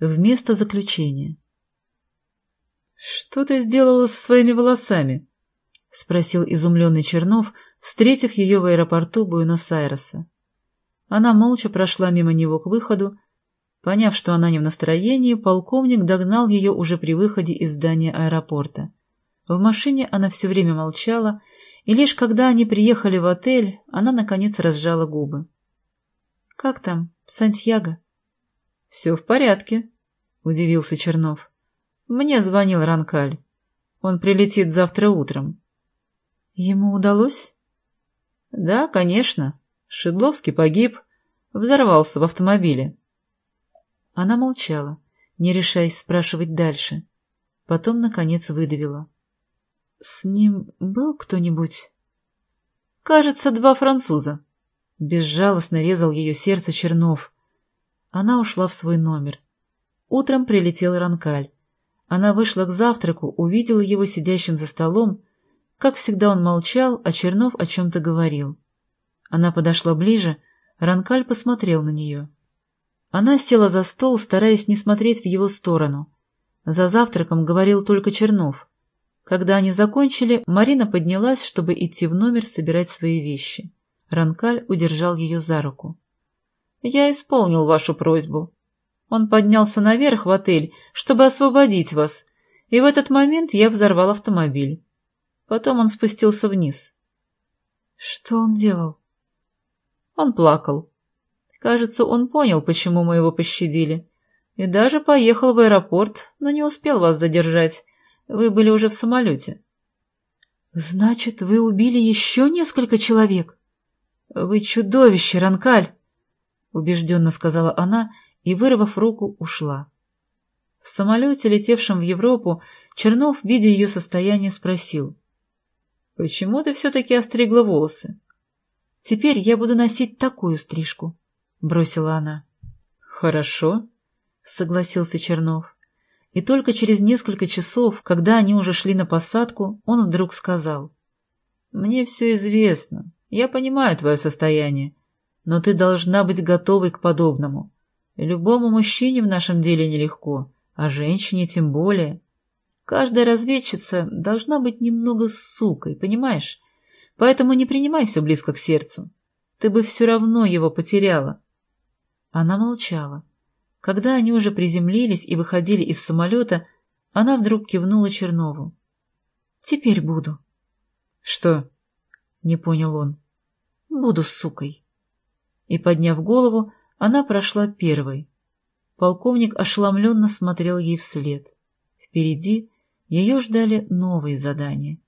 вместо заключения. «Что ты сделала со своими волосами?» — спросил изумленный Чернов, встретив ее в аэропорту Буэнос-Айреса. Она молча прошла мимо него к выходу. Поняв, что она не в настроении, полковник догнал ее уже при выходе из здания аэропорта. В машине она все время молчала, и лишь когда они приехали в отель, она, наконец, разжала губы. — Как там, Сантьяго? — Все в порядке, — удивился Чернов. — Мне звонил Ранкаль. Он прилетит завтра утром. — Ему удалось? — Да, конечно. Шедловский погиб, взорвался в автомобиле. Она молчала, не решаясь спрашивать дальше. Потом, наконец, выдавила. — С ним был кто-нибудь? — Кажется, два француза. Безжалостно резал ее сердце Чернов. Она ушла в свой номер. Утром прилетел Ранкаль. Она вышла к завтраку, увидела его сидящим за столом. Как всегда он молчал, а Чернов о чем-то говорил. Она подошла ближе, Ранкаль посмотрел на нее. Она села за стол, стараясь не смотреть в его сторону. За завтраком говорил только Чернов. Когда они закончили, Марина поднялась, чтобы идти в номер собирать свои вещи. Ранкаль удержал ее за руку. «Я исполнил вашу просьбу. Он поднялся наверх в отель, чтобы освободить вас, и в этот момент я взорвал автомобиль. Потом он спустился вниз». «Что он делал?» Он плакал. Кажется, он понял, почему мы его пощадили. И даже поехал в аэропорт, но не успел вас задержать. Вы были уже в самолете. — Значит, вы убили еще несколько человек? — Вы чудовище, Ранкаль! — убежденно сказала она и, вырвав руку, ушла. В самолете, летевшем в Европу, Чернов, видя ее состояние, спросил. — Почему ты все-таки остригла волосы? Теперь я буду носить такую стрижку, — бросила она. — Хорошо, — согласился Чернов. И только через несколько часов, когда они уже шли на посадку, он вдруг сказал. — Мне все известно, я понимаю твое состояние, но ты должна быть готовой к подобному. Любому мужчине в нашем деле нелегко, а женщине тем более. Каждая разведчица должна быть немного сукой, понимаешь? Поэтому не принимай все близко к сердцу. Ты бы все равно его потеряла. Она молчала. Когда они уже приземлились и выходили из самолета, она вдруг кивнула Чернову. — Теперь буду. — Что? — не понял он. — Буду сукой. И, подняв голову, она прошла первой. Полковник ошеломленно смотрел ей вслед. Впереди ее ждали новые задания —